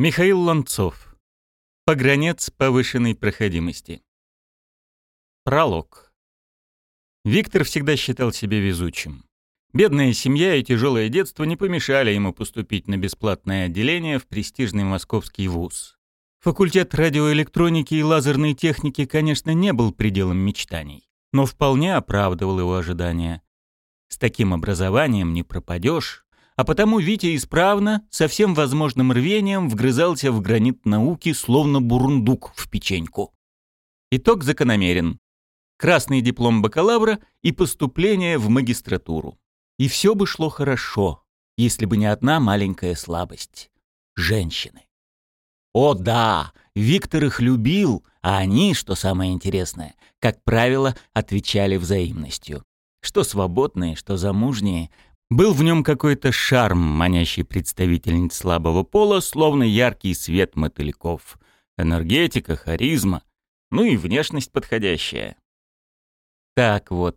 Михаил Ланцов. Погранец повышенной проходимости. Пролог. Виктор всегда считал себя везучим. Бедная семья и тяжелое детство не помешали ему поступить на бесплатное отделение в престижный московский вуз. Факультет радиоэлектроники и лазерной техники, конечно, не был пределом мечтаний, но вполне оправдывал его ожидания. С таким образованием не пропадешь, а потому Витя исправно, со всем возможным рвением, вгрызался в гранит науки, словно бурундук в печеньку. Итог закономерен. Красный диплом бакалавра и поступление в магистратуру. И все бы шло хорошо, если бы не одна маленькая слабость — женщины. О да, Виктор их любил, а они, что самое интересное, как правило, отвечали взаимностью. Что свободные, что замужние, был в нем какой-то шарм, манящий представительниц слабого пола, словно яркий свет мотыльков. Энергетика, харизма, ну и внешность подходящая. Так вот.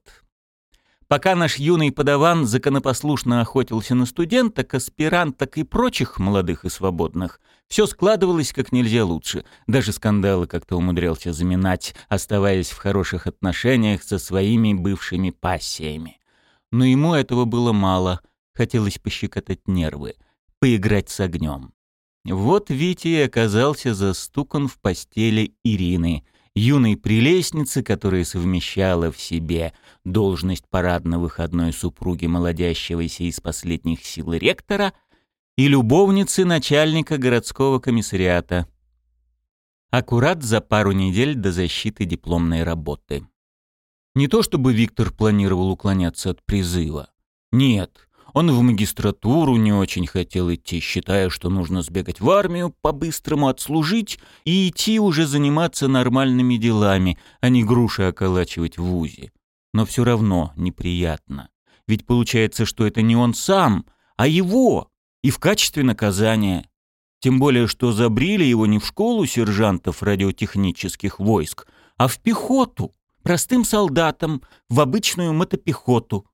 Пока наш юный подаван законопослушно охотился на студенток, аспиранток и прочих молодых и свободных, все складывалось как нельзя лучше. Даже скандалы как-то умудрялся заминать, оставаясь в хороших отношениях со своими бывшими пассиями. Но ему этого было мало. Хотелось пощекотать нервы, поиграть с огнем. Вот Витя оказался застукан в постели Ирины, юной прелестницы, которая совмещала в себе должность парадно-выходной супруги молодящегося из последних сил ректора и любовницы начальника городского комиссариата. Аккурат за пару недель до защиты дипломной работы. Не то чтобы Виктор планировал уклоняться от призыва. Нет, он в магистратуру не очень хотел идти, считая, что нужно сбегать в армию, по-быстрому отслужить и идти уже заниматься нормальными делами, а не груши околачивать в ВУЗе. Но все равно неприятно. Ведь получается, что это не он сам, а его, и в качестве наказания. Тем более, что забрили его не в школу сержантов радиотехнических войск, а в пехоту простым солдатам, в обычную мотопехоту.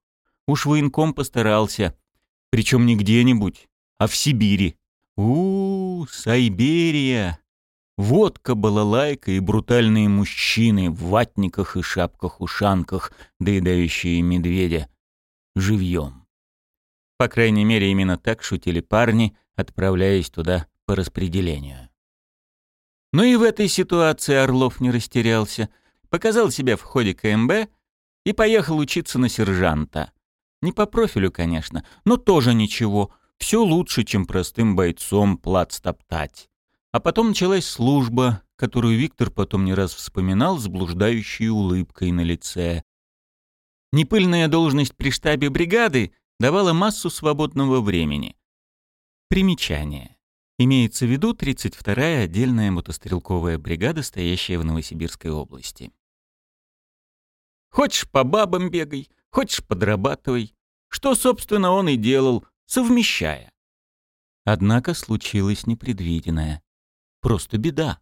Уж военком постарался. Причем не где-нибудь, а в Сибири. у, -у Сайберия! Водка, балалайка и брутальные мужчины в ватниках и шапках-ушанках, доедающие медведя. Живьем. По крайней мере, именно так шутили парни, отправляясь туда по распределению. Но и в этой ситуации Орлов не растерялся — показал себя в ходе КМБ и поехал учиться на сержанта. Не по профилю, конечно, но тоже ничего. Все лучше, чем простым бойцом плац топтать. А потом началась служба, которую Виктор потом не раз вспоминал с блуждающей улыбкой на лице. Непыльная должность при штабе бригады давала массу свободного времени. Примечание. Имеется в виду 32-я отдельная мотострелковая бригада, стоящая в Новосибирской области. Хочешь по бабам бегай, хочешь подрабатывай. Что, собственно, он и делал, совмещая. Однако случилось непредвиденное. Просто беда.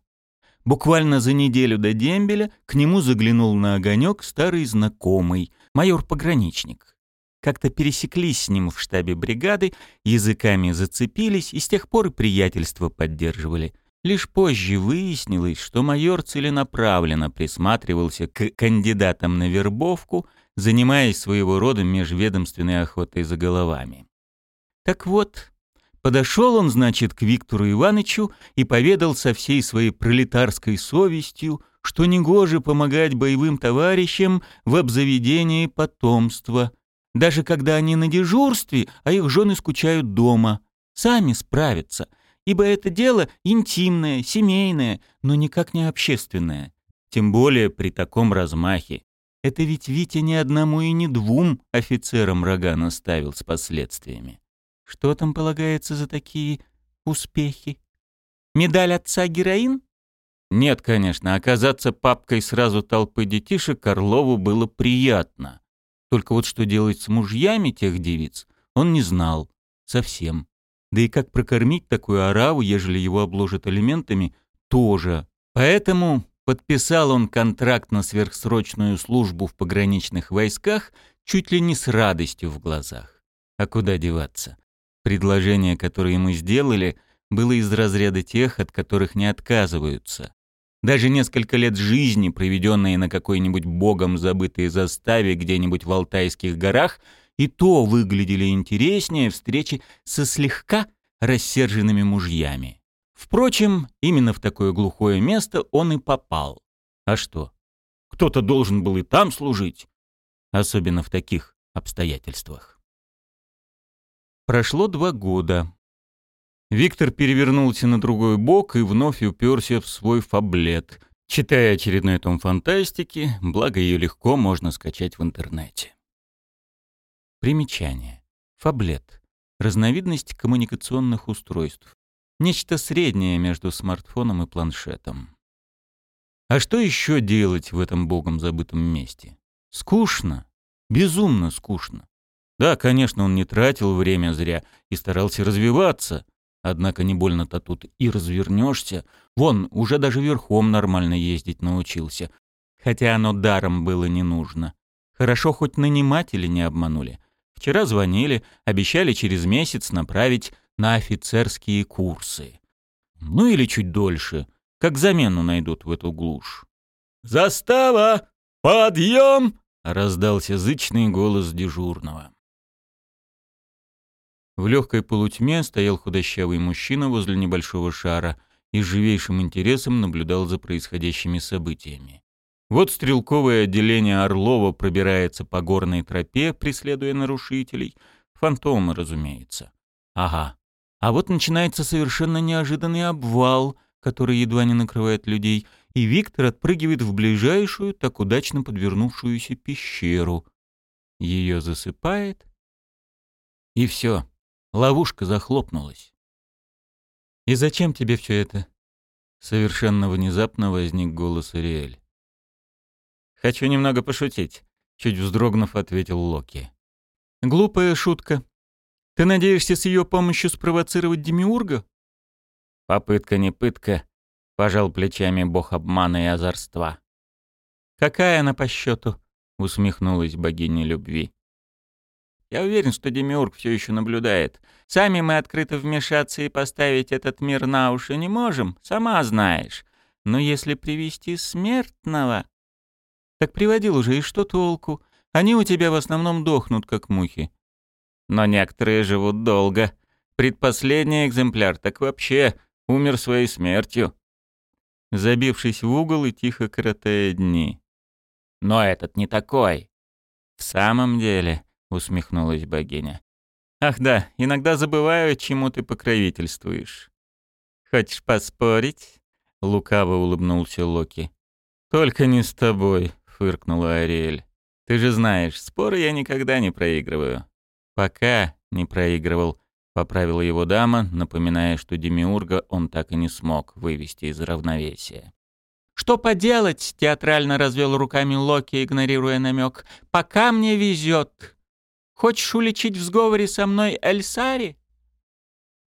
Буквально за неделю до дембеля к нему заглянул на огонек старый знакомый, майор-пограничник. Как-то пересеклись с ним в штабе бригады, языками зацепились и с тех пор и приятельство поддерживали — Лишь позже выяснилось, что майор целенаправленно присматривался к кандидатам на вербовку, занимаясь своего рода межведомственной охотой за головами. Так вот, подошел он, значит, к Виктору Ивановичу и поведал со всей своей пролетарской совестью, что негоже помогать боевым товарищам в обзаведении потомства, даже когда они на дежурстве, а их жены скучают дома. Сами справятся — ибо это дело интимное, семейное, но никак не общественное. Тем более при таком размахе. Это ведь Витя ни одному и ни двум офицерам рога наставил с последствиями. Что там полагается за такие успехи? Медаль отца героин? Нет, конечно, оказаться папкой сразу толпы детишек Карлову было приятно. Только вот что делать с мужьями тех девиц, он не знал. Совсем. Да и как прокормить такую ораву, ежели его обложат алиментами, тоже. Поэтому подписал он контракт на сверхсрочную службу в пограничных войсках чуть ли не с радостью в глазах. А куда деваться? Предложение, которое ему сделали, было из разряда тех, от которых не отказываются. Даже несколько лет жизни, проведенные на какой-нибудь богом забытой заставе где-нибудь в Алтайских горах, и то выглядели интереснее встречи со слегка рассерженными мужьями. Впрочем, именно в такое глухое место он и попал. А что? Кто-то должен был и там служить. Особенно в таких обстоятельствах. Прошло два года. Виктор перевернулся на другой бок и вновь уперся в свой фаблет, читая очередной том фантастики, благо ее легко можно скачать в интернете. Примечание. Фаблет. Разновидность коммуникационных устройств. Нечто среднее между смартфоном и планшетом. А что еще делать в этом богом забытом месте? Скучно. Безумно скучно. Да, конечно, он не тратил время зря и старался развиваться, Однако не больно-то тут и развернешься. Вон, уже даже верхом нормально ездить научился. Хотя оно даром было не нужно. Хорошо, хоть наниматели не обманули. Вчера звонили, обещали через месяц направить на офицерские курсы. Ну или чуть дольше, как замену найдут в эту глушь. «Застава! Подъем!» — раздался зычный голос дежурного. В легкой полутьме стоял худощавый мужчина возле небольшого шара и с живейшим интересом наблюдал за происходящими событиями. Вот стрелковое отделение Орлова пробирается по горной тропе, преследуя нарушителей. Фантомы, разумеется. Ага. А вот начинается совершенно неожиданный обвал, который едва не накрывает людей, и Виктор отпрыгивает в ближайшую, так удачно подвернувшуюся пещеру. Ее засыпает, и все. Ловушка захлопнулась. «И зачем тебе все это?» Совершенно внезапно возник голос Ариэль. «Хочу немного пошутить», — чуть вздрогнув, ответил Локи. «Глупая шутка. Ты надеешься с ее помощью спровоцировать Демиурга?» «Попытка не пытка», — пожал плечами бог обмана и озорства. «Какая она по счету?» — усмехнулась богиня любви. Я уверен, что Демиург все еще наблюдает. Сами мы открыто вмешаться и поставить этот мир на уши не можем, сама знаешь. Но если привести смертного... Так приводил уже, и что толку? Они у тебя в основном дохнут, как мухи. Но некоторые живут долго. Предпоследний экземпляр так вообще умер своей смертью. Забившись в угол и тихо коротая дни. Но этот не такой. В самом деле, — усмехнулась богиня. «Ах да, иногда забываю, чему ты покровительствуешь». «Хочешь поспорить?» — лукаво улыбнулся Локи. «Только не с тобой», — фыркнула Ариэль. «Ты же знаешь, споры я никогда не проигрываю». «Пока не проигрывал», — поправила его дама, напоминая, что Демиурга он так и не смог вывести из равновесия. «Что поделать?» — театрально развел руками Локи, игнорируя намек. «Пока мне везет. Хочешь уличить в сговоре со мной Эльсари?»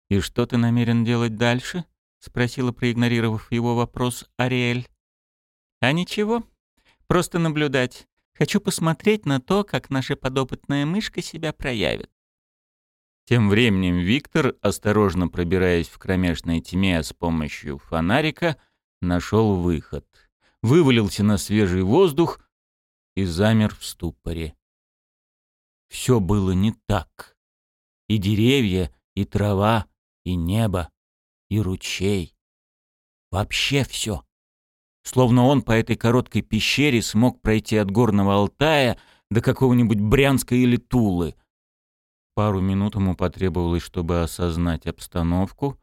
«И что ты намерен делать дальше?» — спросила, проигнорировав его вопрос, Ариэль. «А ничего. Просто наблюдать. Хочу посмотреть на то, как наша подопытная мышка себя проявит». Тем временем Виктор, осторожно пробираясь в кромешной тьме с помощью фонарика, нашел выход. Вывалился на свежий воздух и замер в ступоре. Все было не так. И деревья, и трава, и небо, и ручей. Вообще все. Словно он по этой короткой пещере смог пройти от горного Алтая до какого-нибудь Брянска или Тулы. Пару минут ему потребовалось, чтобы осознать обстановку,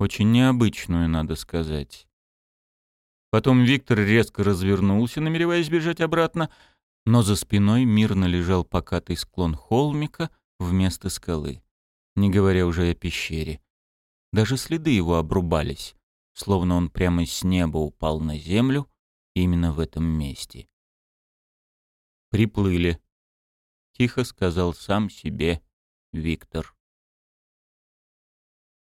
очень необычную, надо сказать. Потом Виктор резко развернулся, намереваясь бежать обратно, но за спиной мирно лежал покатый склон холмика вместо скалы, не говоря уже о пещере. Даже следы его обрубались, словно он прямо с неба упал на землю именно в этом месте. «Приплыли», — тихо сказал сам себе Виктор.